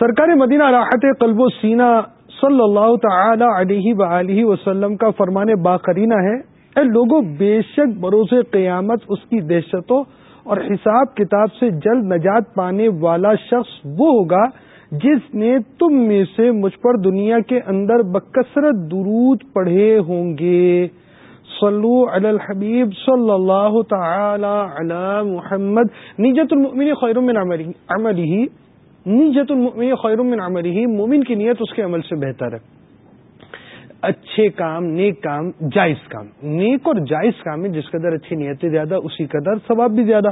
سرکار مدینہ راحت قلب و سینہ صلی اللہ تعالی علیہ و وسلم کا فرمان باقرینہ ہے۔ اے لوگوں بے شک بروز قیامت اس کی دہشتوں اور حساب کتاب سے جلد نجات پانے والا شخص وہ ہوگا جس نے تم میں سے مجھ پر دنیا کے اندر بکثرت درود پڑھے ہوں گے۔ صلو علی الحبیب صلی اللہ تعالی علی محمد۔ نیجت المؤمن خیر من عملی۔ نیجت المؤمن خیر من عملی مومن کی نیت اس کے عمل سے بہتر ہے۔ اچھے کام، نیک کام، جائز کام۔ نیک اور جائز کام میں جس قدر اچھی نیتیں زیادہ، اسی قدر ثواب بھی زیادہ۔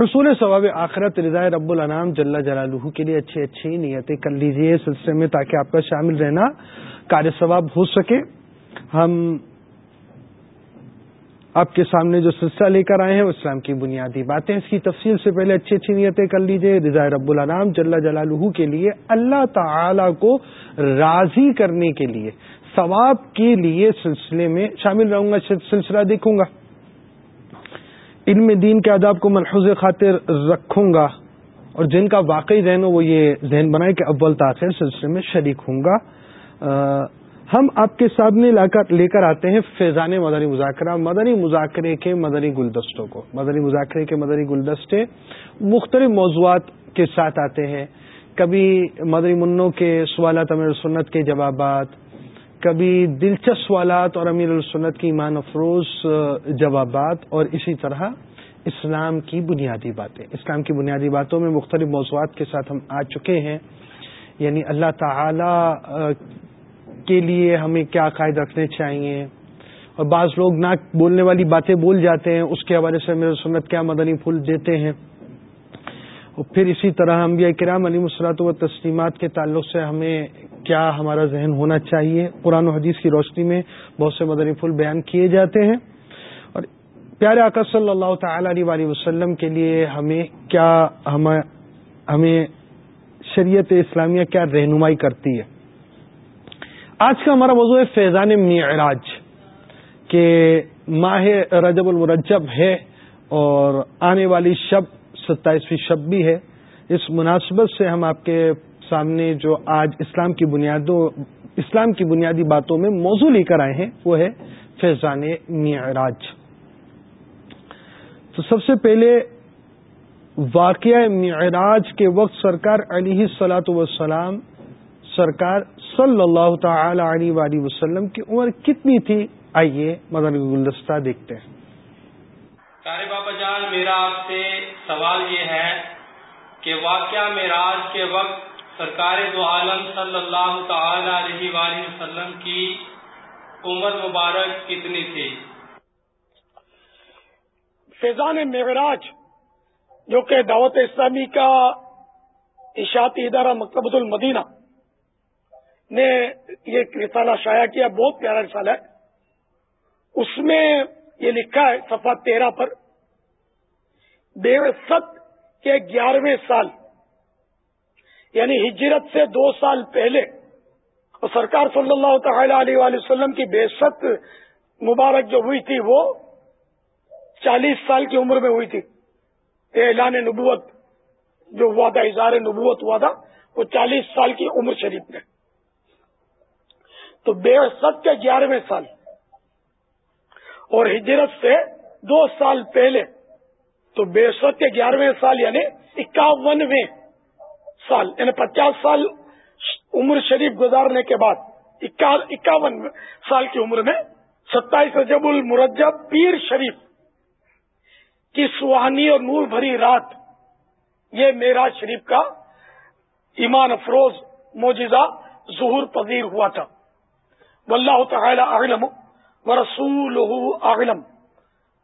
حصول ثواب آخرت رضاء رب العنام جل جلالہ کے لیے اچھی اچھی نیتیں کر لیجیے سلسلے میں تاکہ آپ کا شامل رہنا کار ثواب ہو سکے۔ ہم آپ کے سامنے جو سلسلہ لے کر آئے ہیں، وہ اسلام کی بنیادی باتیں۔ اس کی تفصیل سے پہلے اچھی اچھی نیتیں کر لیجیے رضاء رب العنام جل جلالہ کے لیے، اللہ تعالی کو راضی کرنے کے لیے، ثواب کے لیے سلسلے میں شامل رہوں گا، سلسلہ دیکھوں گا۔ علم دین کے آداب کو ملحوظ خاطر رکھوں گا۔ اور جن کا واقعی ذہن ہو، وہ یہ ذہن بنائے کہ اول تاخیر سلسلے میں شریک ہوں گا۔ ہم آپ کے سامنے لے کر آتے ہیں فیضان مدنی مذاکرہ، مدنی مذاکرے کے مدنی گلدستوں کو۔ مدنی مذاکرے کے مدنی گلدستے مختلف موضوعات کے ساتھ آتے ہیں۔ کبھی مدنی منوں کے سوالات امیر سنت کے جوابات، کبھی دلچسپ سوالات اور امیر السنت کی ایمان افروز جوابات اور اسی طرح اسلام کی بنیادی باتیں۔ اسلام کی بنیادی باتوں میں مختلف موضوعات کے ساتھ ہم آ چکے ہیں۔ یعنی اللہ تعالی کے لیے ہمیں کیا عقائد رکھنے چاہیے؟ اور بعض لوگ نہ بولنے والی باتیں بول جاتے ہیں، اس کے حوالے سے امیر سنت کیا مدنی پھول دیتے ہیں۔ اور پھر اسی طرح ہم کرام علی مسلاط و تسلیمات کے تعلق سے ہمیں کیا ہمارا ذہن ہونا چاہیے؟ قرآن و حدیث کی روشنی میں بہت سے مدنی پھول بیان کیے جاتے ہیں۔ اور پیارے آقا صلی اللہ تعالی علیہ وسلم کے لیے ہمیں کیا ہمیں شریعت اسلامیہ کیا رہنمائی کرتی ہے؟ آج کا ہمارا موضوع ہے فیضان معراج، کہ ماہ رجب المرجب ہے اور آنے والی شب، ستائیسویں شب بھی ہے۔ اس مناسبت سے ہم آپ کے سامنے جو آج اسلام کی بنیادوں، اسلام کی بنیادی باتوں میں موضوع لے کر آئے ہیں، وہ ہے فیضان معراج۔ تو سب سے پہلے واقعہ معراج کے وقت سرکار علیہ سلاۃ وسلام سرکار صلی اللہ تعالی علیہ وآلہ وسلم کی عمر کتنی تھی؟ آئیے مدن گلدستہ دیکھتے ہیں۔ بابا جان میرا آپ سے سوال یہ ہے کہ واقعہ معراج کے وقت سرکار دو عالم صلی اللہ تعالی علیہ وآلہ وسلم کی عمر مبارک کتنی تھی؟ فیضان معراج جو کہ دعوت اسلامی کا اشاعتی ادارہ مکتبۃ المدینہ نے یہ رسالہ شائع کیا، بہت پیارا رسالہ ہے۔ اس میں یہ لکھا ہے صفحہ تیرہ پر بے ست کے گیارہویں سال یعنی ہجرت سے دو سال پہلے اور سرکار صلی اللہ تعالی علیہ وآلہ وسلم کی بے ست مبارک جو ہوئی تھی، وہ چالیس سال کی عمر میں ہوئی تھی۔ اعلان نبوت، جو ہوا تھا اظہار نبوت ہوا تھا وہ چالیس سال کی عمر شریف میں۔ تو بے ست کے گیارہویں سال۔ اور ہجرت سے دو سال پہلے تو بے ست کے گیارہویں سال یعنی اکاونویں سال یعنی پچاس سال عمر شریف گزارنے کے بعد اکاون سال کی عمر میں ستائیس رجب المرجب پیر شریف کی سہانی اور نور بھری رات، یہ میرا شریف کا ایمان افروز موجزہ ظہور پذیر ہوا تھا۔ واللہ تعالی اعلم ورسولہ اعلم.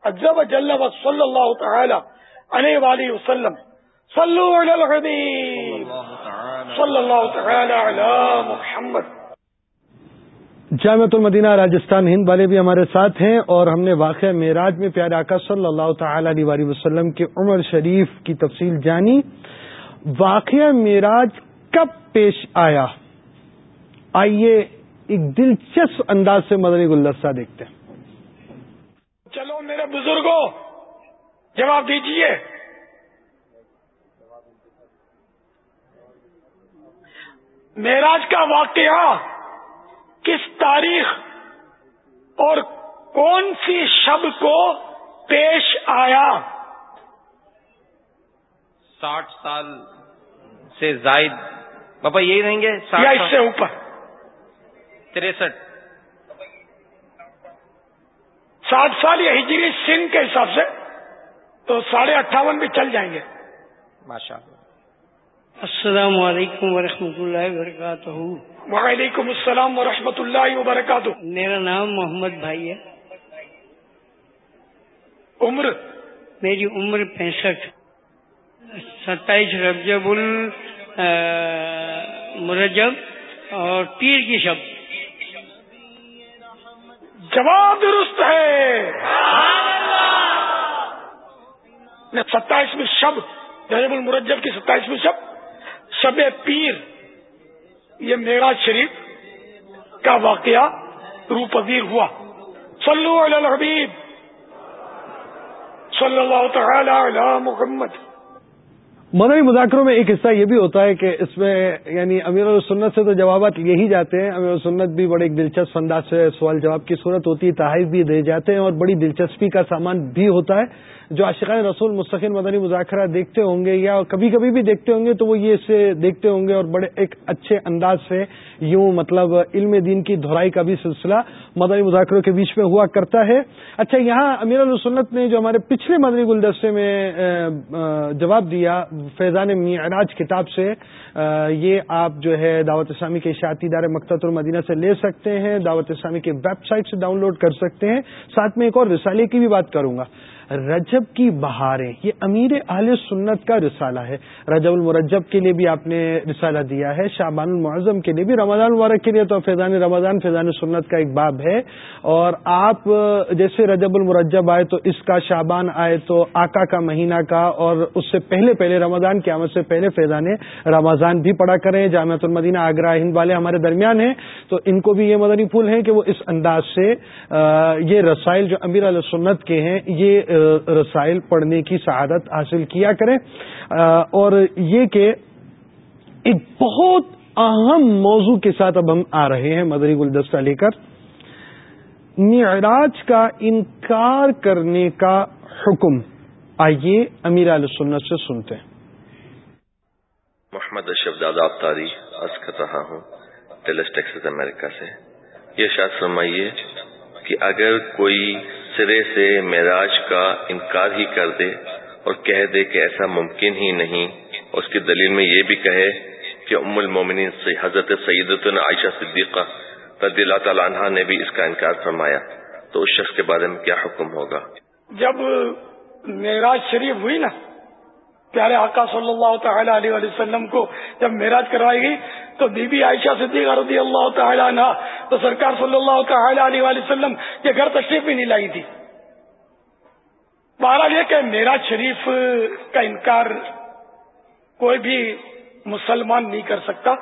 عجب جل و صلی اللہ تعالی علیہ وآلہ وسلم. صلو علی الحبیب. صلی اللہ تعالی علی محمد. جامعت المدینہ راجستھان ہند والے بھی ہمارے ساتھ ہیں اور ہم نے واقعہ معراج میں پیارے آقا صلی اللہ تعالی علیہ وسلم کے عمر شریف کی تفصیل جانی۔ واقعہ معراج کب پیش آیا؟ آئیے ایک دلچسپ انداز سے مدنی گلدستہ دیکھتے ہیں۔ چلو میرے بزرگوں جواب دیجیے معراج کا واقعہ کس تاریخ اور کون سی شب کو پیش آیا؟ ساٹھ سال سے زائد۔ پاپا یہی رہیں گے؟ یا اس سے اوپر۔ تریسٹھ۔ ساٹھ سال یا ہجری سن کے حساب سے تو ساڑھے اٹھاون بھی چل جائیں گے۔ ماشاء اللہ السلام علیکم ورحمۃ اللہ وبرکاتہ۔ وعلیکم السلام ورحمۃ اللہ وبرکاتہ۔ میرا نام محمد بھائی ہے۔ عمر۔ میری عمر پینسٹھ۔ ستائیس ربجب مرجب اور پیر کی شب۔ جواب درست ہے۔ ستائیسویں شب رجب المرجب کی ستائیسویں شب شب پیر یہ میرا شریف کا واقعہ رو پذیر ہوا۔ صلو علی الحبیب۔ صلی اللہ تعالی علی محمد۔ مدنی مذاکروں میں ایک حصہ یہ بھی ہوتا ہے کہ اس میں یعنی امیر السنت سے تو جوابات یہی جاتے ہیں، امیر السنت بھی بڑے ایک دلچسپ انداز سے سوال جواب کی صورت ہوتی ہے، تحائف بھی دے جاتے ہیں اور بڑی دلچسپی کا سامان بھی ہوتا ہے۔ جو عاشقان رسول مستقل مدنی مذاکرہ دیکھتے ہوں گے یا کبھی کبھی بھی دیکھتے ہوں گے، تو وہ یہ اسے دیکھتے ہوں گے اور بڑے ایک اچھے انداز سے یوں مطلب علم دین کی دہرائی کا بھی سلسلہ مدنی مذاکروں کے بیچ میں ہوا کرتا ہے۔ اچھا یہاں امیر السنت نے جو ہمارے پچھلے مدنی گلدستے میں جواب دیا فیضان معراج کتاب سے یہ آپ جو ہے دعوت اسلامی کے اشاعتی ادارے مکتط المدینہ سے لے سکتے ہیں، دعوت اسلامی کی ویب سائٹ سے ڈاؤن لوڈ کر سکتے ہیں۔ ساتھ میں ایک اور رسالے کی بھی بات کروں گا۔ رجب کی بہاریں، یہ امیر اہل سنت کا رسالہ ہے۔ رجب المرجب کے لیے بھی آپ نے رسالہ دیا ہے شابان المعظم کے لیے بھی۔ رمضان مبارک کے لیے تو فیضان رمضان، فیضان سنت کا ایک باب ہے۔ اور آپ، جیسے رجب المرجب آئے تو اس کا شابان آئے تو آقا کا، مہینہ کا۔ اور اس سے پہلے پہلے رمضان کی آمد سے پہلے فیضان رمضان بھی پڑا کریں۔ جامعۃ المدینہ، آگرہ، ہند والے ہمارے درمیان ہیں۔ تو ان کو بھی یہ مدنی پھول ہیں کہ وہ اس انداز سے یہ رسائل جو امیر علیہ سنت کے ہیں، یہ رسائل پڑھنے کی سعادت حاصل کیا کریں۔ اور یہ کہ ایک بہت اہم موضوع کے ساتھ اب ہم آ رہے ہیں مدری گلدستہ لے کر۔ معراج کا انکار کرنے کا حکم۔ آئیے امیر علیہ سنت سے سنتے ہیں۔ محمد اشرف دادا تاری عرض کر رہا ہوں ٹیلس ٹیکسس امریکہ سے۔ یہ شاید فرمائیے کہ اگر کوئی سرے سے معراج کا انکار ہی کر دے اور کہہ دے کہ ایسا ممکن ہی نہیں۔ اس کی دلیل میں یہ بھی کہے کہ ام المومنین حضرت سیدت عائشہ صدیقہ رضی اللہ تعالیٰ عنہ نے بھی اس کا انکار فرمایا۔ تو اس شخص کے بارے میں کیا حکم ہوگا؟ جب معراج شریف ہوئی نا پیارے آقا صلی اللہ تعالی علیہ وسلم کو جب معراج کروائی گئی تو بی بی عائشہ صدیقہ رضی اللہ تعالی عنہ تو سرکار صلی اللہ تعالی علیہ وسلم کے گھر تشریف بھی نہیں لائی تھی۔ بہرحال یہ کہ میرا شریف کا انکار کوئی بھی مسلمان نہیں کر سکتا۔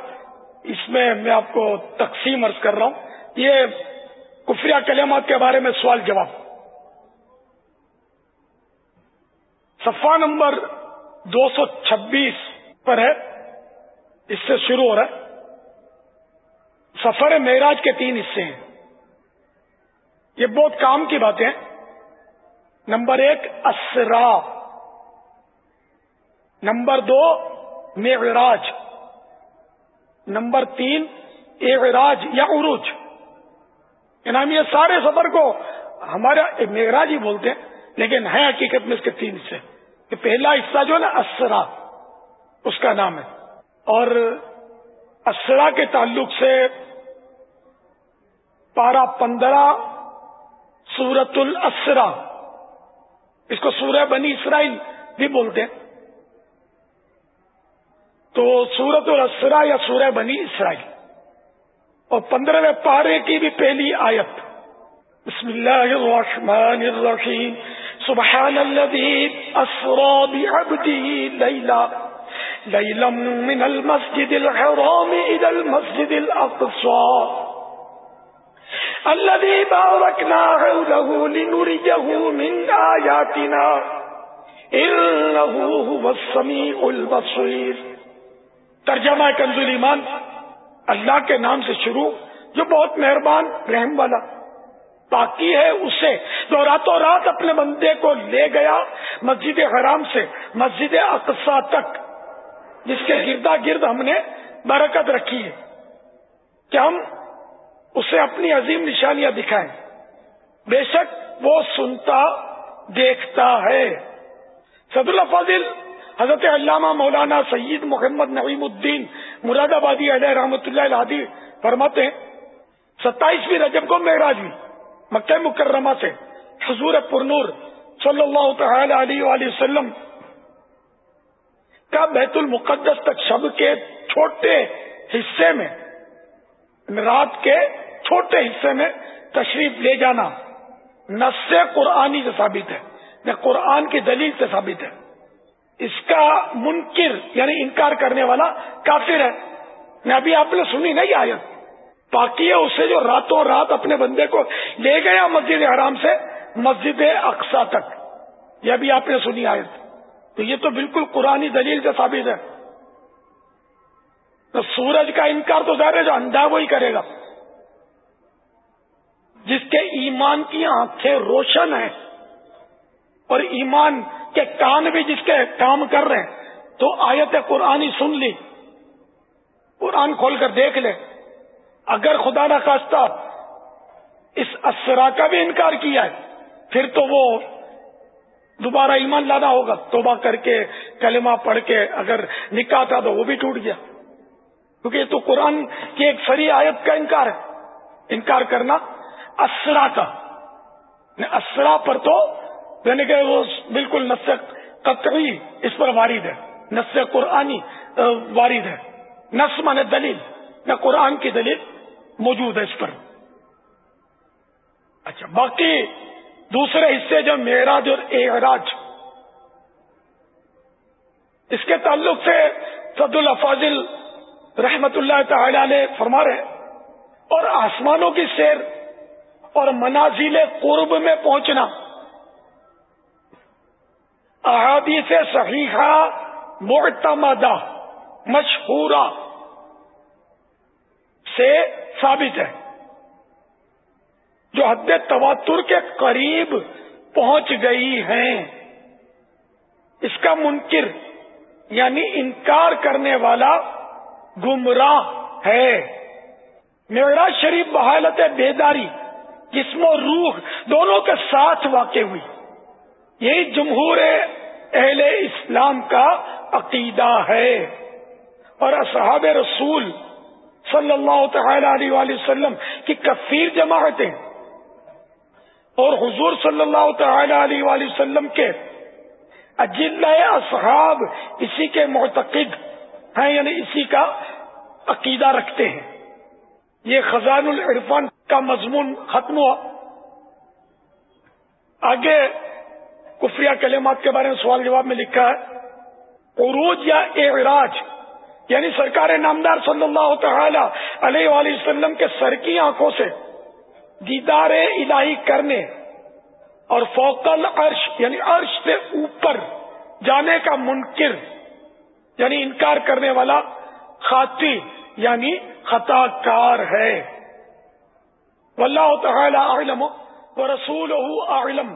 اس میں میں آپ کو تقسیم عرض کر رہا ہوں۔ یہ کفریہ کلمات کے بارے میں سوال جواب۔ صفحہ نمبر دو سو چھبیس پر ہے۔ اس سے شروع ہو رہا ہے۔ سفر معراج کے تین حصے ہیں۔ یہ بہت کام کی باتیں نمبر ایک، اسرا۔ نمبر دو، معراج۔ نمبر تین، اعراج یا عروج۔ یعنی انعام یہ سارے سفر کو ہمارا معراج ہی بولتے ہیں، لیکن ہے حقیقت میں اس کے تین حصے۔ کہ پہلا حصہ جو ہے نا اسرا، اس کا نام ہے۔ اور اسرا کے تعلق سے پارا پندرہ سورت الاسرا اس کو سورہ بنی اسرائیل بھی بولتے ہیں۔ تو سورت الاسرا یا سورہ بنی اسرائیل۔ اور پندرہویں پارے کی بھی پہلی آیت۔ بسم اللہ الرحمن الرحیم۔ سبحان الذي أسرى بعبده ليلا. ليلا من المسجد الحرام إلى المسجد الأقصى. الذي باركنا حوله لنريه من آياتنا. إنه هو السميع البصير. ترجمہ کنز ایمان اللہ کے نام سے شروع، جو بہت مہربان، رحم والا باقی ہے اسے۔ جو راتوں رات اپنے بندے کو لے گیا مسجد حرام سے، مسجد اقسا تک، جس کے گردا گرد ہم نے برکت رکھی ہے۔ کہ ہم اسے اپنی عظیم نشانیاں دکھائیں۔ بے شک وہ سنتا، دیکھتا ہے۔ صد اللہ فاضل حضرت علامہ مولانا سید محمد نعیم الدین مراد آبادی علیہ رحمۃ اللہ الحادی فرماتے ہیں، ستائیسویں رجب کو معراج ہوئی۔ مکہ مکرمہ سے حضور پرنور صلی اللہ تعالی علیہ وآلہ وسلم کا بیت المقدس تک شب کے چھوٹے حصے میں یعنی رات کے چھوٹے حصے میں تشریف لے جانا نس قرآنی سے ثابت ہے نہ قرآن کی دلیل سے ثابت ہے۔ اس کا منکر یعنی انکار کرنے والا کافر ہے۔ میں ابھی آپ نے سنی نہیں آیت۔ باقی ہے اسے جو راتوں رات اپنے بندے کو لے گیا مسجد حرام سے، مسجد اقسا تک۔ یہ بھی آپ نے سنی آیت۔ تو یہ تو بالکل قرآن دلیل سے ثابت ہے۔ تو سورج کا انکار تو ظاہر ہے، جو اندھا وہی کرے گا۔ جس کے ایمان کی آنکھیں روشن ہیں اور ایمان کے کان بھی جس کے کام کر رہے ہیں، تو آیت قرآن سن لی۔ قرآن کھول کر دیکھ لے۔ اگر خدا نہ خواستہ اس اسرا کا بھی انکار کیا ہے، پھر تو وہ دوبارہ ایمان لانا ہوگا۔ توبہ کر کے، کلمہ پڑھ کے اگر نکاح تھا تو وہ بھی ٹوٹ گیا۔ کیونکہ یہ تو قرآن کی ایک فری آیت کا انکار ہے۔ انکار کرنا اسرا کا۔ یعنی اسرا پر تو یعنی کہ وہ بالکل نس قطعی اس پر وارد ہے۔ نس قرآنی وارد ہے۔ نس من دلیل، نہ قرآن کی دلیل موجود ہے اس پر۔ اچھا باقی دوسرے حصے جو میراج اور اعراج، اس کے تعلق سے سد الفاظل رحمت اللہ تعالی علیہ فرما رہے اور آسمانوں کی سیر اور منازل قرب میں پہنچنا۔ احادیث صحیحہ، معتمدہ، مشہورہ۔ سے ثابت ہے۔ جو حد تواتر کے قریب پہنچ گئی ہیں، اس کا منکر یعنی انکار کرنے والا گمراہ ہے۔ میرا شریف بحالت بیداری، جسم و روح دونوں کے ساتھ واقع ہوئی۔ یہی جمہور اہل اسلام کا عقیدہ ہے۔ اور اصحاب رسول صلی اللہ تعالی علیہ وآلہ وسلم کی کثیر جماعتیں اور حضور صلی اللہ تعالی علیہ وآلہ وسلم کے اجل اصحاب اسی کے معتقد ہیں یعنی اسی کا عقیدہ رکھتے ہیں۔ یہ خزان العرفان کا مضمون ختم ہوا۔ آگے کفریہ کلمات کے بارے میں سوال جواب میں لکھا ہے، عروج یا اعراج؟ یعنی سرکار نامدار صلی اللہ تعالی علیہ وآلہ وسلم کے سر کی آنکھوں سے دیدار الہی کرنے اور فوکل عرش یعنی عرش سے اوپر جانے کا منکر یعنی انکار کرنے والا خاطی یعنی خطا کار ہے۔ واللہ تعالی اعلم و رسول اعلم۔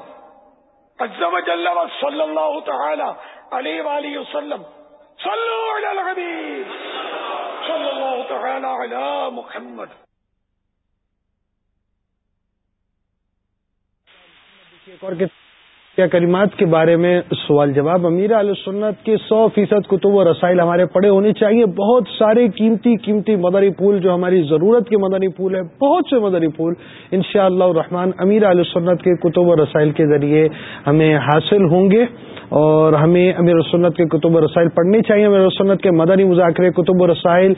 صلی اللہ تعالی علیہ وآلہ وسلم صلو علی الحبیب صلی اللہ تعالی علی محمد. اور کیا کریمات کے بارے میں سوال جواب؟ امیر علیہ سنت کے سو فیصد کتب و رسائل ہمارے پڑے ہونے چاہیے۔ بہت سارے قیمتی قیمتی مدری پھول جو ہماری ضرورت کے مدنی پھول ہے بہت سے مدنی پھول ان شاء اللہ الرحمان امیر علیہ سنت کے کتب و رسائل کے ذریعے ہمیں حاصل ہوں گے۔ اور ہمیں امیر سنت کے کتب و رسائل پڑھنی چاہیے۔ امیر سنت کے مدنی مذاکرے، کتب و رسائل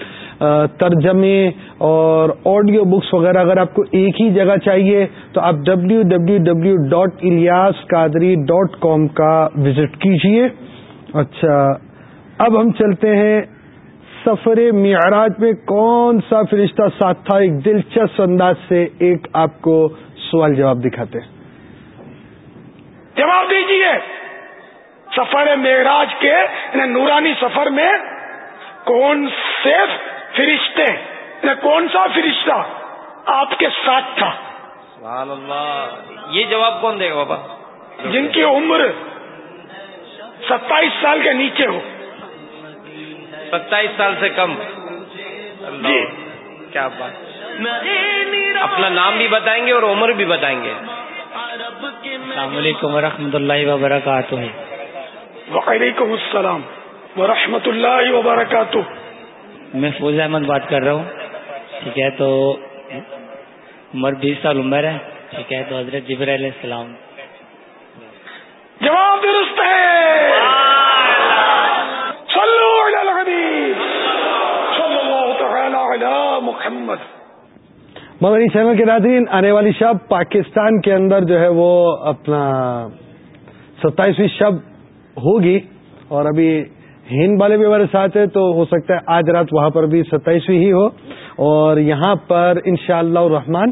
ترجمے اور آڈیو بکس وغیرہ اگر آپ کو ایک ہی جگہ چاہیے تو آپ W W W dot Ilyas Qadri dot com کا وزٹ کیجیے اچھا اب ہم چلتے ہیں سفر معراج میں۔ کون سا فرشتہ ساتھ تھا؟ ایک دلچسپ انداز سے ایک آپ کو سوال جواب دکھاتے ہیں۔ جواب دیجیے سفر معراج کے یعنی نورانی سفر میں کون سے فرشتے کون سا فرشتہ آپ کے ساتھ تھا؟ سبحان اللہ یہ جواب کون دے گا بابا؟ جن کی عمر ستائیس سال کے نیچے ہو۔ ستائیس سال سے کم۔ جی۔ کیا بات۔ اپنا نام بھی بتائیں گے اور عمر بھی بتائیں گے۔ السلام علیکم ورحمۃ اللہ وبرکاتہ۔ وعلیکم السلام ورحمۃ اللہ وبرکاتہ۔ میں فوز احمد بات کر رہا ہوں۔ ٹھیک ہے تو عمر بیس سال عمر ہے۔ ٹھیک ہے تو حضرت جبر علیہ السلام۔ ہے صلو علی الحبیب۔ صلی اللہ تعالی علی محمد۔ مدنی چینل کے ناظرین آنے والی شب پاکستان کے اندر جو ہے وہ اپنا ستائیسویں شب ہوگی اور ابھی ہند والے بھی ہمارے ساتھ ہیں تو ہو سکتا ہے آج رات وہاں پر بھی ستائیسویں ہی ہو۔ اور یہاں پر انشاءاللہ اللہ الرحمان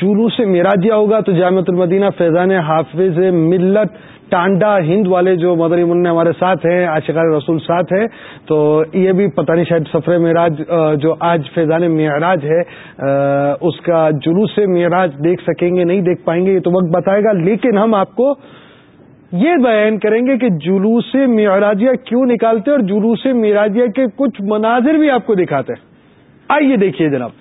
جلوس میراجیہ ہوگا تو جامعۃ المدینہ فیضان حافظ ملت ٹانڈا ہند والے جو مدری من ہمارے ساتھ ہیں عاشقار رسول ساتھ ہیں، تو یہ بھی پتہ نہیں شاید سفر معراج جو آج فیضان معراج ہے اس کا جلوس معراج دیکھ سکیں گے، نہیں دیکھ پائیں گے، یہ تو وقت بتائے گا، لیکن ہم آپ کو یہ بیان کریں گے کہ جلوس معراجیہ کیوں نکالتے اور جلوس معراجیہ کے کچھ مناظر بھی آپ کو دکھاتے ہیں۔ آئیے دیکھیے جناب۔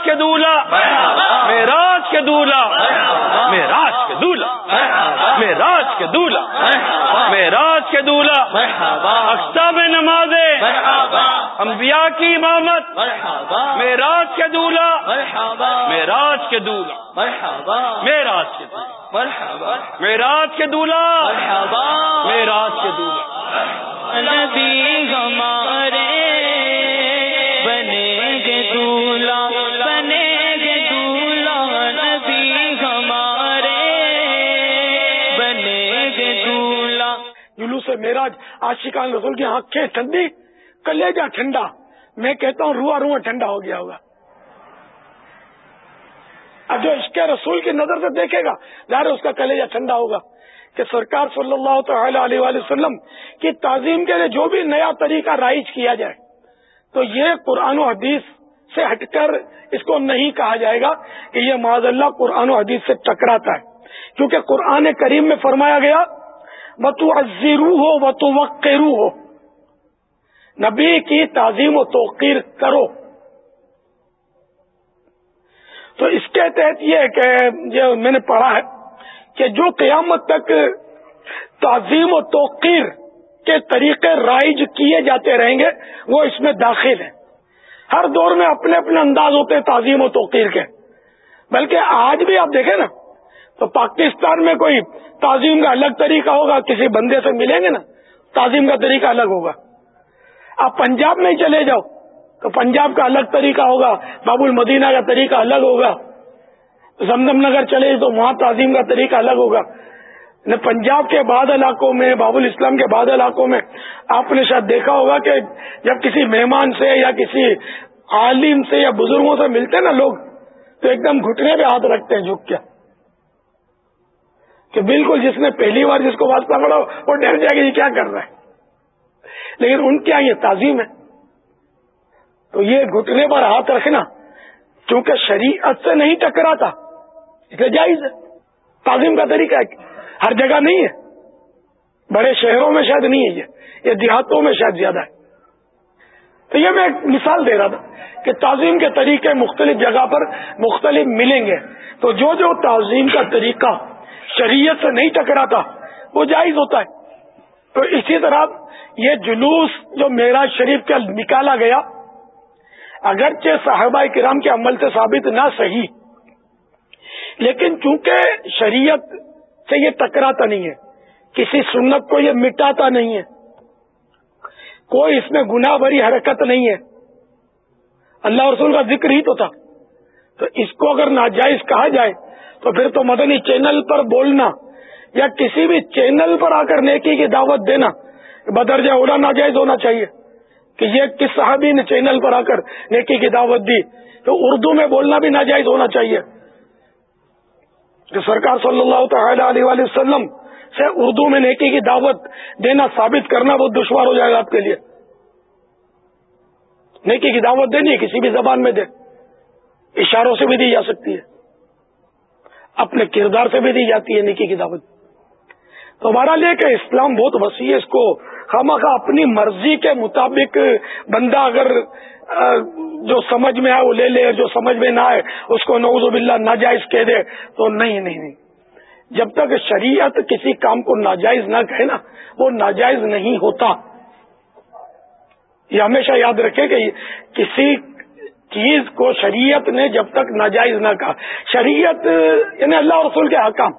میراج کے دولا میراج کے دولا میراج کے دولا میراج کے دولا میراج کے دولا اختاب نماز انبیاء کی امامت میراج کے دولا میراج کے دولا میراج کے دولا میراج کے دولا میراج کے دولا نبی ہمارے میراج آشقان رسول کی آنکھیں ٹھنڈی کلیجا ٹھنڈا۔ میں کہتا ہوں روا روا ٹھنڈا ہو گیا ہوگا۔ اب جو عشق رسول کی نظر سے دیکھے گا، ظاہر اس کا کلیجا ٹھنڈا ہوگا۔ کہ سرکار صلی اللہ تعالی علیہ وآلہ وسلم کی تعظیم کے لیے جو بھی نیا طریقہ رائج کیا جائے، تو یہ قرآن و حدیث سے ہٹ کر اس کو نہیں کہا جائے گا کہ یہ معذ اللہ قرآن و حدیث سے ٹکراتا ہے۔ کیونکہ قرآن کریم میں فرمایا گیا بتو عزیرو ہو بتو وقیرو ہو نبی کی تعظیم و توقیر کرو. تو اس کے تحت یہ کہ یہ میں نے پڑھا ہے کہ جو قیامت تک تعظیم و توقیر کے طریقے رائج کیے جاتے رہیں گے، وہ اس میں داخل ہیں۔ ہر دور میں اپنے اپنے انداز ہوتے ہیں تعظیم و توقیر کے۔ بلکہ آج بھی آپ دیکھیں نا تو پاکستان میں کوئی تعظیم کا الگ طریقہ ہوگا؟ کسی بندے سے ملیں گے نا؟ تعظیم کا طریقہ الگ ہوگا۔ آپ پنجاب میں ہی چلے جاؤ تو پنجاب کا الگ طریقہ ہوگا باب المدینہ کا طریقہ الگ ہوگا۔ زمزم نگر چلے تو وہاں تعظیم کا طریقہ الگ ہوگا۔ پنجاب کے بعد علاقوں میں باب الاسلام کے بعد علاقوں میں آپ نے شاید دیکھا ہوگا کہ جب کسی مہمان سے یا کسی عالم سے یا بزرگوں سے ملتے ہیں نا لوگ، تو ایک دم گھٹنے پہ ہاتھ رکھتے ہیں، جھک کیا کہ بالکل جس نے پہلی بار جس کو بات پکڑا وہ ڈر جائے گا یہ کیا کر رہا ہے۔ لیکن ان کیا ہاں یہ تعظیم ہے۔ تو یہ گھٹنے پر ہاتھ رکھنا کیونکہ شریعت سے نہیں ٹکراتا، اس لیے جائز ہے۔ تعظیم کا طریقہ ہے۔ ہر جگہ نہیں ہے۔ بڑے شہروں میں شاید نہیں ہے یہ۔ یہ دیہاتوں میں شاید زیادہ ہے۔ تو یہ میں ایک مثال دے رہا تھا کہ تعظیم کے طریقے مختلف جگہ پر مختلف ملیں گے۔ تو جو جو تعظیم کا طریقہ شریعت سے نہیں ٹکراتا، وہ جائز ہوتا ہے۔ تو اسی طرح یہ جلوس جو میرا شریف کا نکالا گیا، اگرچہ صاحبہ کرام کے عمل سے ثابت نہ صحیح، لیکن چونکہ شریعت سے یہ ٹکراتا نہیں ہے، کسی سنت کو یہ مٹاتا نہیں ہے، کوئی اس میں گناہ بری حرکت نہیں ہے۔ اللہ رسول کا ذکر ہی تو تھا۔ تو اس کو اگر ناجائز کہا جائے تو پھر تو مدنی چینل پر بولنا یا کسی بھی چینل پر آ کر نیکی کی دعوت دینا، بدرجہ اولا ناجائز ہونا چاہیے کہ یہ کس صحابی نے چینل پر آ کر نیکی کی دعوت دی۔ تو اردو میں بولنا بھی ناجائز ہونا چاہیے۔ کہ سرکار صلی اللہ تعالی علیہ وآلہ وسلم سے اردو میں نیکی کی دعوت دینا ثابت کرنا بہت دشوار ہو جائے گا آپ کے لیے۔ نیکی کی دعوت دینی ہے کسی بھی زبان میں دے۔ اشاروں سے بھی دی جا سکتی ہے۔ اپنے کردار سے بھی دی جاتی ہے نیکی کی دعوت۔ تو ہمارا لے کہ اسلام بہت وسیع ہے، اس کو خام اپنی مرضی کے مطابق بندہ اگر جو سمجھ میں آئے، وہ لے لے، جو سمجھ میں نہ آئے، اس کو نوز باللہ ناجائز کہہ دے، تو نہیں نہیں نہیں۔ جب تک شریعت کسی کام کو ناجائز نہ کہے نا، وہ ناجائز نہیں ہوتا۔ یہ ہمیشہ یاد رکھے کہ کسی چیز کو شریعت نے جب تک ناجائز نہ کہا۔ شریعت یعنی اللہ رسول کے حکام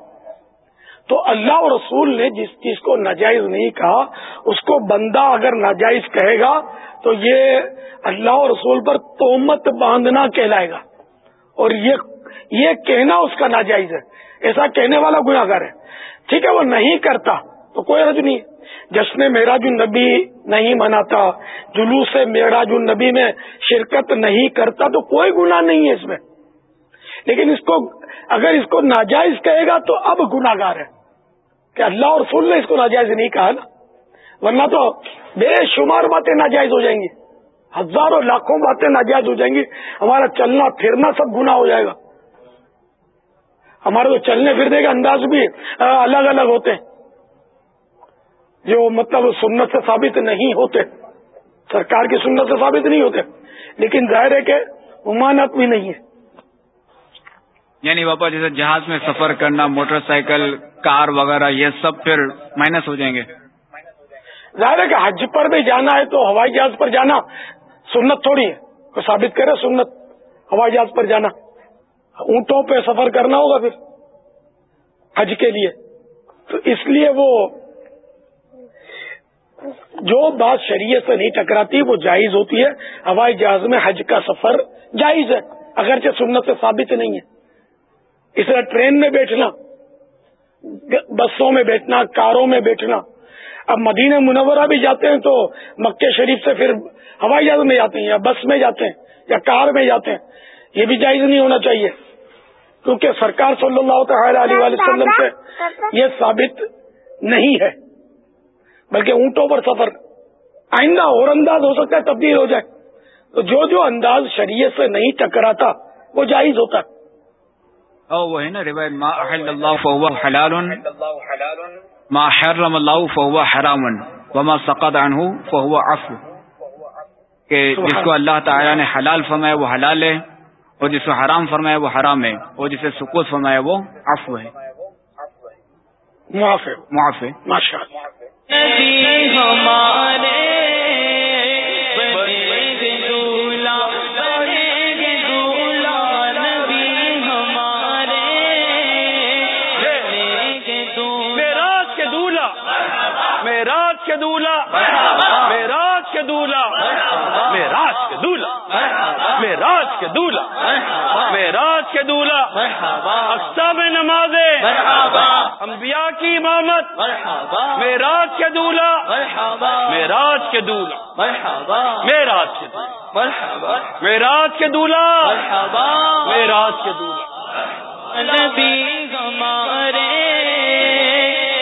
تو اللہ اور رسول نے جس چیز کو ناجائز نہیں کہا، اس کو بندہ اگر ناجائز کہے گا، تو یہ اللہ اور رسول پر تومت باندھنا کہلائے گا۔ اور یہ یہ کہنا اس کا ناجائز ہے۔ ایسا کہنے والا گناگر ہے۔ ٹھیک ہے، وہ نہیں کرتا۔ تو کوئی رج نہیں۔ جشن معراج النبی نہیں مناتا، جلوس معراج النبی میں شرکت نہیں کرتا، تو کوئی گناہ نہیں ہے اس میں۔ لیکن اس کو، اگر اس کو ناجائز کہے گا تو اب گناگار ہے۔ کہ اللہ اور رسول نے اس کو ناجائز نہیں کہا نا۔ ورنہ تو بے شمار باتیں ناجائز ہو جائیں گی۔ ہزاروں لاکھوں باتیں ناجائز ہو جائیں گی۔ ہمارا چلنا پھرنا سب گنا ہو جائے گا۔ ہمارے تو چلنے پھرنے کے انداز بھی الگ الگ ہوتے ہیں۔ جو مطلب سنت سے ثابت نہیں ہوتے۔ سرکار کی سنت سے ثابت نہیں ہوتے۔ لیکن ظاہر ہے کہ امانت بھی نہیں ہے۔ یعنی باپا جیسے جہاز میں سفر کرنا موٹر سائیکل کار وغیرہ یہ سب پھر مائنس ہو جائیں گے۔ ظاہر ہے کہ حج پر بھی جانا ہے تو ہوائی جہاز پر جانا سنت تھوڑی ہے۔ کو ثابت کرے سنت ہوائی جہاز پر جانا۔ اونٹوں پہ سفر کرنا ہوگا پھر حج کے لیے۔ تو اس لیے وہ جو بات شریعت سے نہیں ٹکراتی، وہ جائز ہوتی ہے۔ ہوائی جہاز میں حج کا سفر جائز ہے، اگرچہ سنت سے ثابت نہیں ہے۔ اس طرح ٹرین میں بیٹھنا، بسوں میں بیٹھنا، کاروں میں بیٹھنا۔ اب مدینہ منورہ بھی جاتے ہیں تو مکے شریف سے پھر ہوائی جہاز میں جاتے ہیں یا بس میں جاتے ہیں یا کار میں جاتے ہیں۔ یہ بھی جائز نہیں ہونا چاہیے۔ کیونکہ سرکار صلی اللہ تعالی علیہ وسلم سے یہ ثابت نہیں ہے۔ بلکہ اونٹوں پر سفر۔ آئندہ اور انداز ہو سکتا ہے تبدیل ہو جائے۔ تو جو جو انداز شریعت سے نہیں ٹکراتا وہ جائز ہوتا۔ ہے وہ ہے نا روایت ما احل اللہ فهو حلال ما حرم اللہ فهو حرام وما سقط عنہ فهو عفو۔ کہ جس کو اللہ تعالی نے حلال فرمایا وہ حلال ہے اور جس کو حرام فرمایا وہ حرام ہے اور جسے سکوت فرمایا وہ عفو ہے۔ معاف معاف ہے ماشاء اللہ نبی ہمارے دولا بنے دولا میراج کے دولا۔ میراج کے دولا میراج کے دولا میراج کے کے دولا میراج کے دولا اقسام انبیاء کی امامت، میراج کے دولا میراج کے دولا میراج کے دولا میراج کے دولا میراج کے دولا نبی ہمارے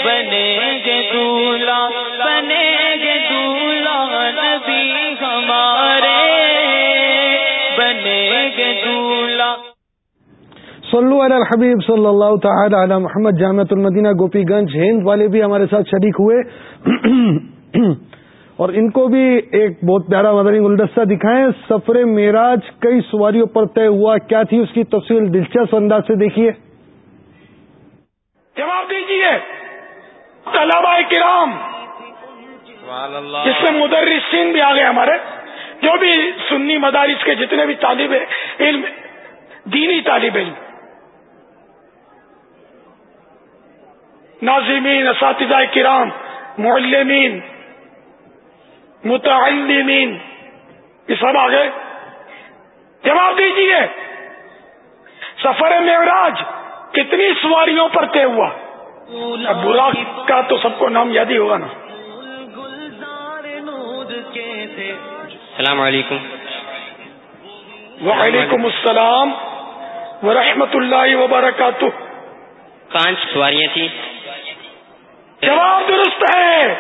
بنے گے دولا نبی ہمارے بنے گے دولا صلو علی الحبیب صلی اللہ تعالی علی محمد جامعۃ المدینہ گوپی گنج ہند والے بھی ہمارے ساتھ شریک ہوئے۔ اور ان کو بھی ایک بہت پیارا مدنی گلدستہ دکھائیں۔ سفر معراج کئی سواریوں پر طے ہوا۔ کیا تھی اس کی تفصیل؟ دلچسپ انداز سے دیکھیے۔ جواب دیجیے طلبا کرام جس میں مدرسین بھی آ گئے ہمارے، جو بھی سنی مدارس کے جتنے بھی طالب علم، دینی طالب علم، ناظمین، اساتذہ کرام، معلمین، متعلمین، یہ سب آ گئے جواب دیجیے سفر معراج کتنی سواریوں پر طے ہوا؟ اب برا کا تو سب کو نام یاد ہی ہوگا نا۔ السلام علیکم. وعلیکم السلام ورحمۃ اللہ وبرکاتہ. پانچ سواریاں تھیں؟ جواب درست ہے.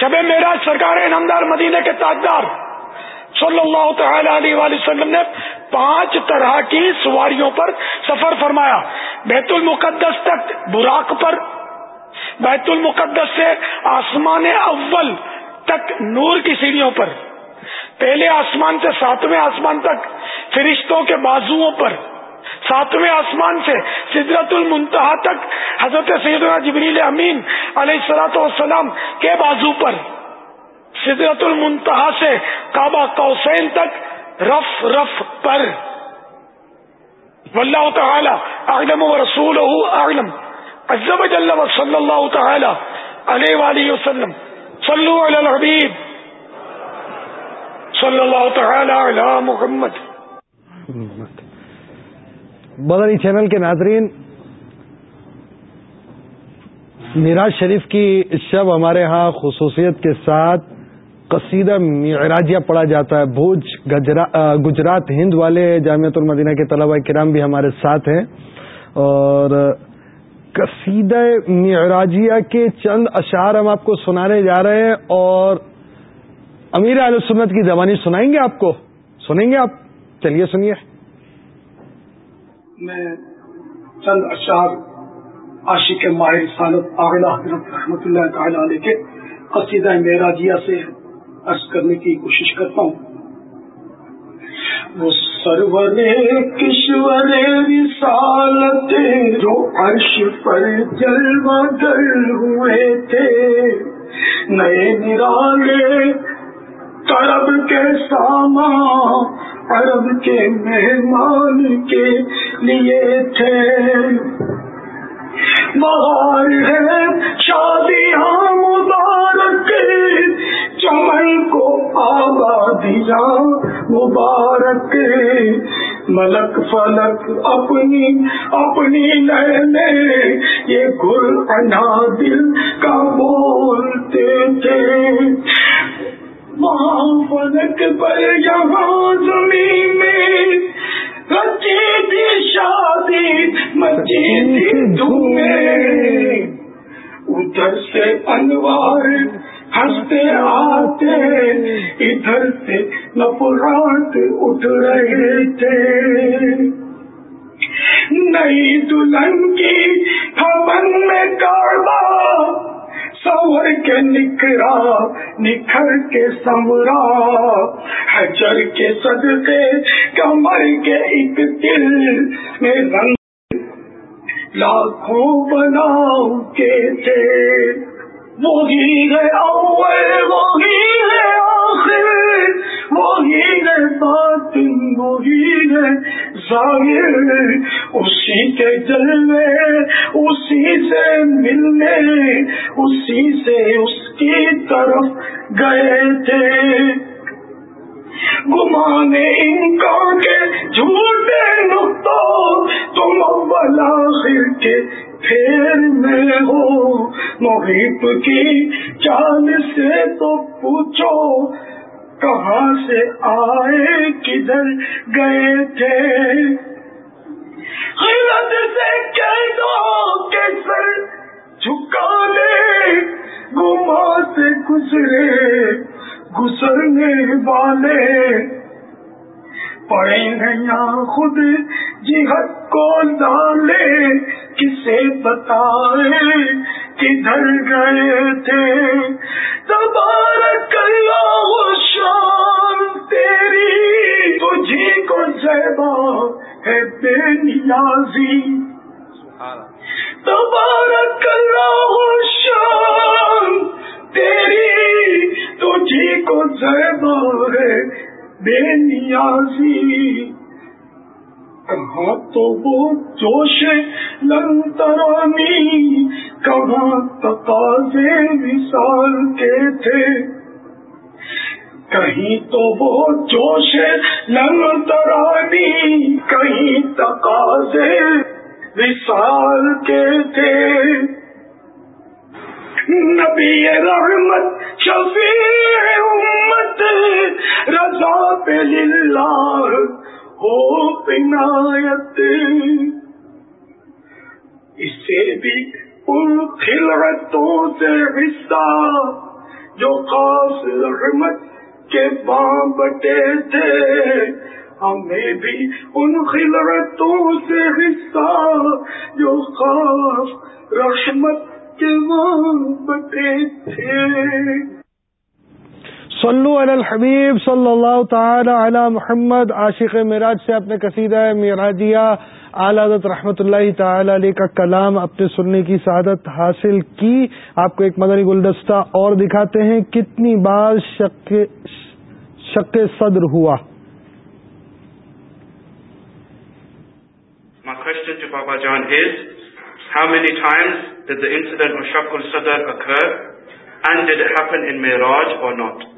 شب میرا سرکار نمدار مدینہ کے تاجدار صلی اللہ تعالی علیہ وسلم نے پانچ طرح کی سواریوں پر سفر فرمایا. بیت المقدس تک براق پر بیت المقدس سے آسمان اول تک نور کی سیڑھیوں پر، پہلے آسمان سے ساتویں آسمان تک فرشتوں کے بازوؤں پر، ساتویں آسمان سے سدرت المنتہا تک حضرت سیدنا جبریل امین علیہ السلاۃ والسلام کے بازو پر، سدرت المنتہا سے کعبہ کوسین تک رف رف پر۔ واللہ تعالی اعلم و رسول اعلم۔ عزب جل و صلی اللہ تعالی علیہ وآلہ وسلم، صلو علی الحبیب. صلی اللہ تعالی علی محمد. بدری چینل کے ناظرین میراج شریف کی شب ہمارے ہاں خصوصیت کے ساتھ قصیدہ معراجیہ پڑھا جاتا ہے۔ بھوج گجرات ہند والے جامعت المدینہ کے طلبہ کرام بھی ہمارے ساتھ ہیں اور قصیدہ معراجیہ کے چند اشعار ہم آپ کو سنانے جا رہے ہیں اور امیر علیہ سنت کی زبانی سنائیں گے آپ کو؟ سنیں گے آپ؟ چلیے سنیے۔ میں چند اشعار عاشق ماہر سالت آغلا حضرت رحمۃ اللہ تعالی علیہ کے قصیدہ میراجیہ سے عرض کرنے کی کوشش کرتا ہوں۔ وہ سرور کشور رسالت جو عرش پر جلوہ گر ہوئے تھے۔ نئے نرالے طرب کے سامان، عرب کے مہمان کے لیے تھے۔ بہار ہے شادیاں مبارک، چمن کو آبادیاں مبارک، ملک فلک، اپنی اپنی لہنے یہ گل انا دل کا بولتے تھے۔ وہاں فلک پر یہاں زمین میں رچی تھی شادی مچی تھی دھوئے۔ ادھر سے انوار ہنستے آتے ادھر سے نفرات اٹھ رہے تھے۔ نئی دلہن کی ہون میں کاربا سور کے نکرا نکھر کے سمرا۔ حجر کے صدقے، کمر کے ایک دل میں رنگ لاکھوں بناؤ کے تھے۔ وہی ہے اول، وہی ہے آخر، وہی ہے باطن، وہی ہے ظاہر۔ اسی کے جلوے، اسی سے ملنے، اسی سے اس کی طرف گئے تھے۔ گمانے ان کا کے جھوٹے نقطوں تم اول آخر کے پھر میں ہو محیط کی چال سے تو پوچھو کہاں سے آئے، کدھر گئے تھے؟ غلط سے کہہ دو کہ سر جھکا لے گما سے گزرے گزرنے والے۔ پڑے ہیں خود جہت کو ڈالے کسے بتائے کدھر گئے تھے؟ تبارک اللہ شان تیری تجھی کو زیبا ہے بے نیازی؟ تبارک اللہ شان تیری تجھی کو زیبا ہے بے نیازی کہاں تو وہ جوش لنترانی کہاں تقاضے مثال کے تھے کہیں تو وہ جوش لنترانی کہیں تقاضے مثال کے تھے نبی رحمت شفیع امت، رضا پہ للہ ہو پنایت اسے بھی ان خلعتوں سے حصہ، جو خاص رحمت کے بام بٹے تھے۔ ہمیں بھی ان خلعتوں سے حصہ، جو خاص رحمت کے بام بٹے تھے۔ صلو علی الحبیب صلی اللہ تعالی علی محمد عاشق معراج سے اپنے قصیدہ معراجیہ اعلی حضرت رحمۃ اللہ تعالی علیہ کا کلام اپنے سننے کی سعادت حاصل کی۔ آپ کو ایک مدنی گلدستہ اور دکھاتے ہیں کتنی بار شک شک صدر ہوا۔ My question to Baba John is, how many times did the incident of Shakul Sadr occur? And did it happen in Miraj or not?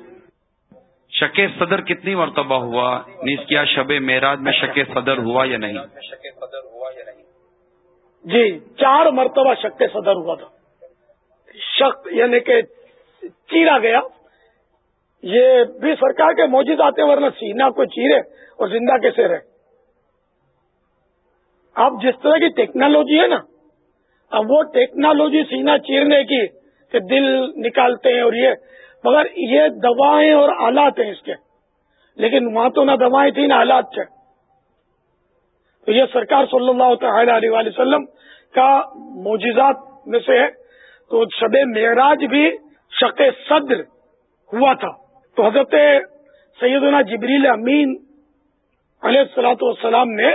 شک صدر کتنی مرتبہ ہوا؟ نیز کیا شب معراج میں شک صدر ہوا یا نہیں؟ جی چار مرتبہ شک صدر ہوا تھا۔ شک یعنی کہ چیرا گیا۔ یہ بھی سرکار کے موجود آتے ورنہ سینا کو چیرے اور زندہ کیسے رہے؟ اب جس طرح کی ٹیکنالوجی ہے نا، اب وہ ٹیکنالوجی سینا چیرنے کی کہ دل نکالتے ہیں اور یہ مگر یہ دوائیں اور آلات ہیں اس کے۔ لیکن وہاں تو نہ دوائیں تھیں نہ آلات تھے۔ تو یہ سرکار صلی اللہ تعالی علیہ وسلم کا معجزات میں سے ہے۔ تو شب معراج بھی شک صدر ہوا تھا۔ تو حضرت سیدنا جبریل امین علیہ السلاۃ والسلام نے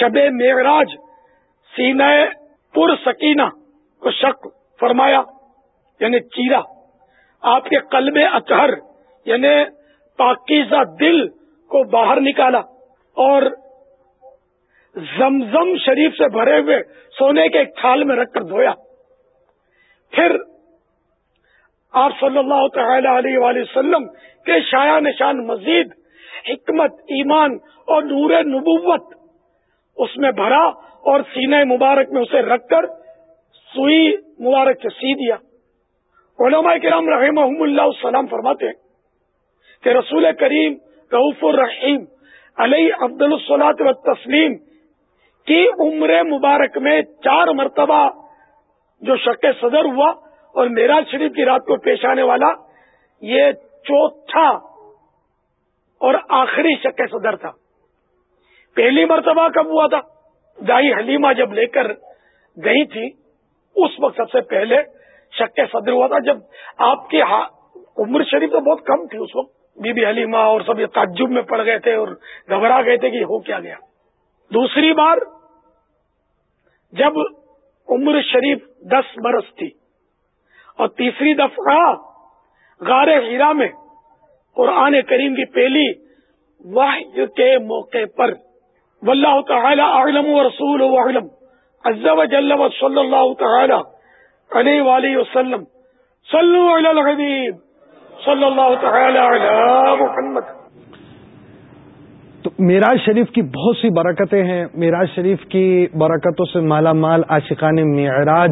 شب معراج سینہ پر سکینہ کو شک فرمایا۔ یعنی چیرا آپ کے قلب اطہر یعنی پاکیزہ دل کو باہر نکالا اور زمزم شریف سے بھرے ہوئے سونے کے ایک تھال میں رکھ کر دھویا۔ پھر آپ صلی اللہ تعالی علیہ وآلہ وسلم کے شاع نشان مزید حکمت، ایمان اور نور نبوت اس میں بھرا اور سینہ مبارک میں اسے رکھ کر سوئی مبارک سے سی دیا۔ علماء کرام رحمہ اللہ السلام فرماتے ہیں کہ رسول کریم رعف الرحیم علیہ عبد الصلاط و تسلیم کی عمر مبارک میں چار مرتبہ جو شک صدر ہوا اور میرا شریف کی رات کو پیش آنے والا یہ چوتھا اور آخری شک صدر تھا۔ پہلی مرتبہ کب ہوا تھا؟ دائی حلیمہ جب لے کر گئی تھی، اس وقت سب سے پہلے شک صدر ہوا تھا جب آپ کی عمر شریف تو بہت کم تھی اس وقت۔ بی بی حلیمہ اور سب یہ تعجب میں پڑ گئے تھے اور گھبرا گئے تھے کہ ہو کیا گیا۔ دوسری بار جب عمر شریف دس برس تھی اور تیسری دفعہ غار ہیرا میں قرآن کریم کی پہلی واہ کے موقع پر واللہ تعالی اعلم و رسول عز و جل و صلی اللہ تعالی علیہ وآلہ وسلم صلو علی الحبیب، صلی اللہ تعالی علی محمد۔ تو میراج شریف کی بہت سی برکتیں ہیں۔ میراج شریف کی برکتوں سے مالا مال عاشقان معراج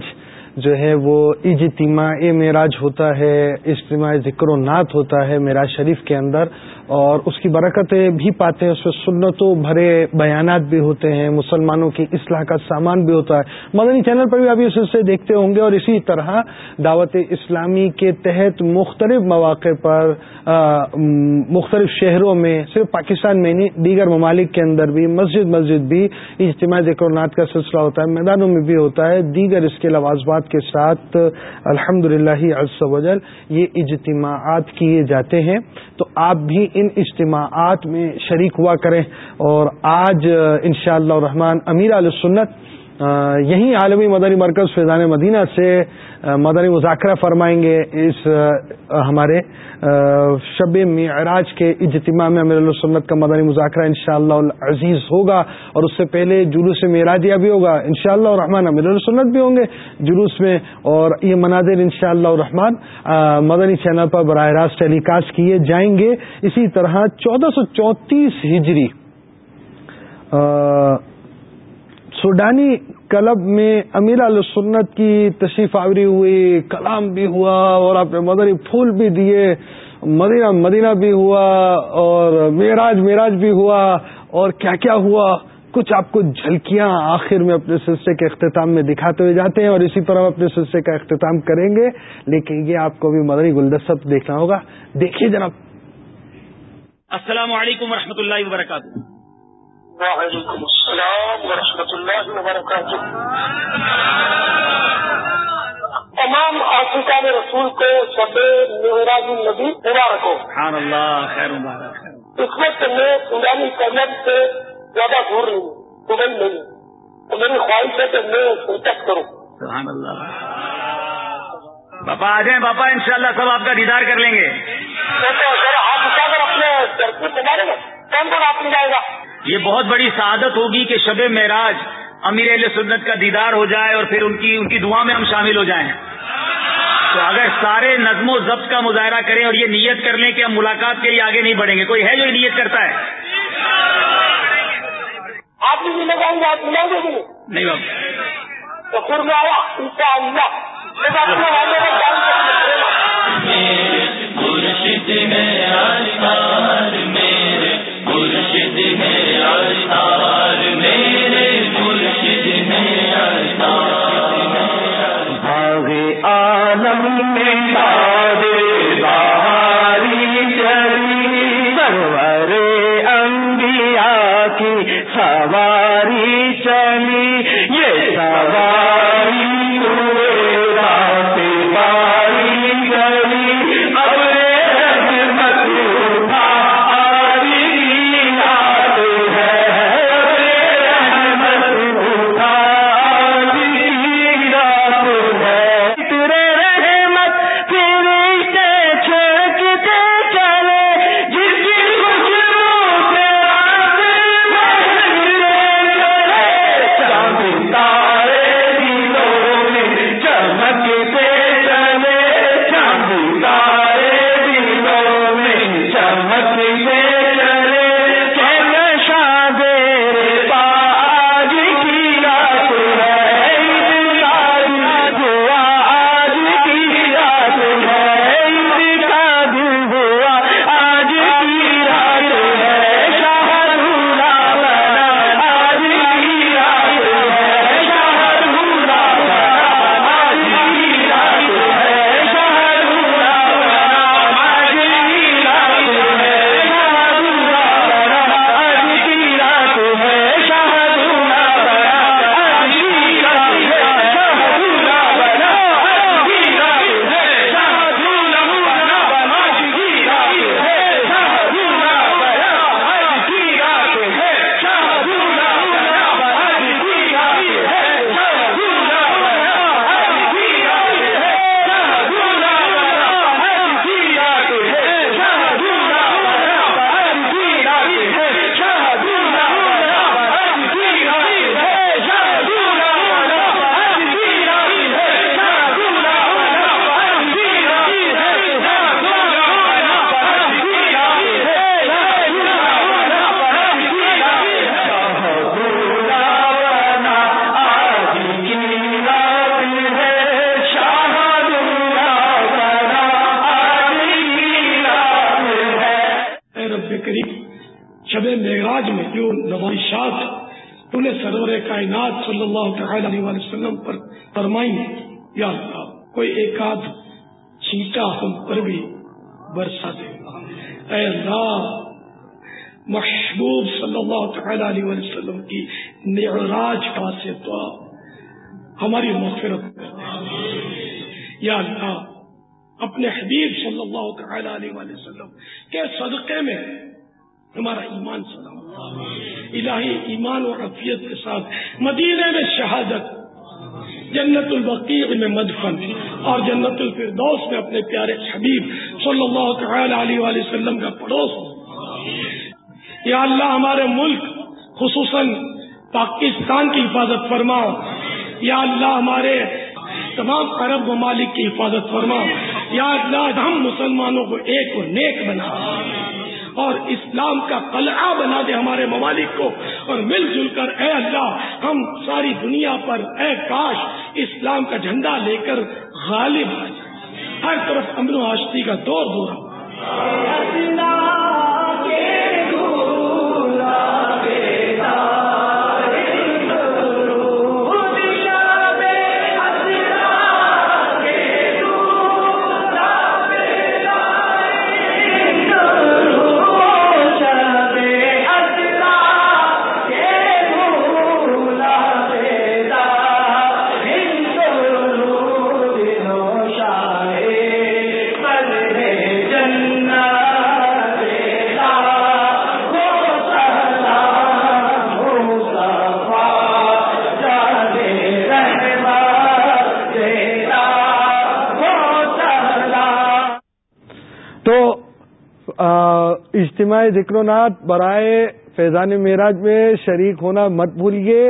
جو ہے وہ اجتماع معراج ہوتا ہے اجتماع ذکر و نعت ہوتا ہے میراج شریف کے اندر۔ اور اس کی برکتیں بھی پاتے ہیں، اس میں سنتوں بھرے بیانات بھی ہوتے ہیں، مسلمانوں کی اصلاح کا سامان بھی ہوتا ہے۔ مدنی چینل پر بھی ابھی اسے دیکھتے ہوں گے اور اسی طرح دعوت اسلامی کے تحت مختلف مواقع پر مختلف شہروں میں، صرف پاکستان میں نہیں، دیگر ممالک کے اندر بھی، مسجد مسجد بھی اجتماع ذکر و نعت کا سلسلہ ہوتا ہے، میدانوں میں بھی ہوتا ہے۔ دیگر اس کے لوازمات کے ساتھ الحمد للہ یہ اجتماعات کیے جاتے ہیں۔ تو آپ بھی ان اجتماعات میں شریک ہوا کریں اور آج، انشاءاللہ اللہ رحمان، امیر علیہ سنت یہیں عالمی مدنی مرکز فیضان مدینہ سے مدنی مذاکرہ فرمائیں گے اس ہمارے شب معراج کے اجتماع میں امیر السنت کا مدنی مذاکرہ انشاءاللہ اللہ عزیز ہوگا اور اس سے پہلے جلوس معراجیہ بھی ہوگا، انشاءاللہ شاء الرحمان امیر السنت بھی ہوں گے جلوس میں اور یہ مناظر انشاءاللہ اللہ مدنی چینل پر براہ راست ٹیلی کاسٹ کیے جائیں گے۔ اسی طرح چودہ سو چونتیس ہجری سوڈانی کلب میں امیر السنت کی تشریف آوری ہوئی، کلام بھی ہوا اور آپ نے مدری پھول بھی دیے، مدینہ مدینہ بھی ہوا اور معراج معراج بھی ہوا اور کیا کیا ہوا؟ کچھ آپ کو جھلکیاں آخر میں اپنے سلسلے کے اختتام میں دکھاتے ہوئے جاتے ہیں اور اسی پر ہم اپنے سلسلے کا اختتام کریں گے، لیکن یہ آپ کو بھی مدری گلدست دیکھنا ہوگا۔ دیکھیے جناب۔ السلام علیکم و اللہ وبرکاتہ۔ وعلیکم السلام ورحمۃ اللہ وبرکاتہ۔ تمام آفریقہ میں رسول کو شب معراج النبی مبارک ہو۔ اللہ اس وقت میں سنگانی کرنب سے زیادہ دور نہیں ہوں دبئی نہیں ہوں۔ تو میری خواہش ہے کہ میں سنتک کروں۔ سبحان اللہ۔ باپا آ جائیں باپا انشاءاللہ سب آپ کا دیدار کر لیں گے۔ آپ اپنے کون کون آپ جائے گا؟ یہ بہت بڑی سعادت ہوگی کہ شب معراج امیر اہل سنت کا دیدار ہو جائے اور پھر ان کی ان کی دعا میں ہم شامل ہو جائیں۔ تو اگر سارے نظم و ضبط کا مظاہرہ کریں اور یہ نیت کر لیں کہ ہم ملاقات کے لیے آگے نہیں بڑھیں گے کوئی ہے جو یہ نیت کرتا ہے؟ آپ بھی نہیں؟ بابا۔ تو سرور کائنات صلی اللہ تعالی علیہ وآلہ وسلم پر فرمائی، یا اللہ، کوئی ایک آدھ چھینٹا ہم پر بھی برسا دے۔ اے اللہ، محبوب صلی اللہ تعالی علیہ وآلہ وسلم کی معراج پاس تو ہماری مغفرت یا اللہ، اپنے حبیب صلی اللہ تعالی علیہ وآلہ وسلم کے صدقے میں ہمارا ایمان سلام۔ الہی ایمان و عفیت کے ساتھ مدینہ میں شہادت، جنت البقیع میں مدفن، اور جنت الفردوس میں اپنے پیارے حبیب صلی اللہ تعالی علیہ وآلہ وسلم کا پڑوس۔ یا اللہ ہمارے ملک، خصوصاً پاکستان کی حفاظت فرماؤ۔ یا اللہ ہمارے تمام عرب ممالک کی حفاظت فرماؤ۔ یا اللہ ہم مسلمانوں کو ایک اور نیک بنا۔ اور اسلام کا قلعہ بنا دے ہمارے ممالک کو اور مل جل کر اے اللہ، ہم ساری دنیا پر اے کاش اسلام کا جھنڈا لے کر غالب آ جائے ہر طرف امن و آشتی کا دور ہو رہا اجتماع ذکر و نات برائے فیضان معراج میں شریک ہونا مت بھولیے،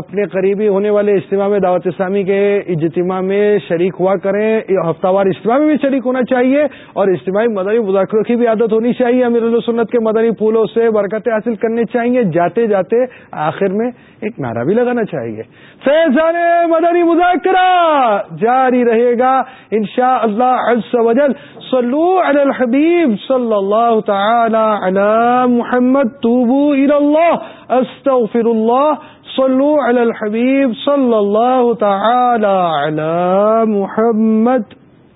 اپنے قریبی ہونے والے اجتماع میں، دعوت اسلامی کے اجتماع میں شریک ہوا کریں ہفتہ وار اجتماع میں بھی شریک ہونا چاہیے، اور اجتماعی مدنی مذاکروں کی بھی عادت ہونی چاہیے۔ امیر اللہ سنت کے مدنی پھولوں سے برکتیں حاصل کرنی چاہیے۔ جاتے جاتے آخر میں ایک نعرہ بھی لگانا چاہیے۔ فیضان مدنی مذاکرہ جاری رہے گا انشاء اللہ صلو علی الحبیب صلی اللہ تعالی علی محمد، توبو الى اللہ استغفر اللہ صلو علی الحبیب صلی اللہ تعالی علی محمد.